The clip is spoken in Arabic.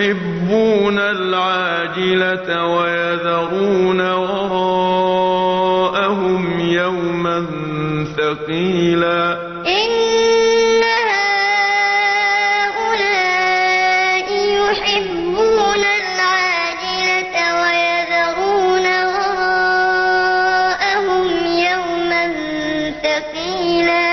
يحبون العاجلة ويذرون وراءهم يوما ثقيلا. إن هؤلاء يحبون العاجلة ويذرون وراءهم يوما ثقيلا.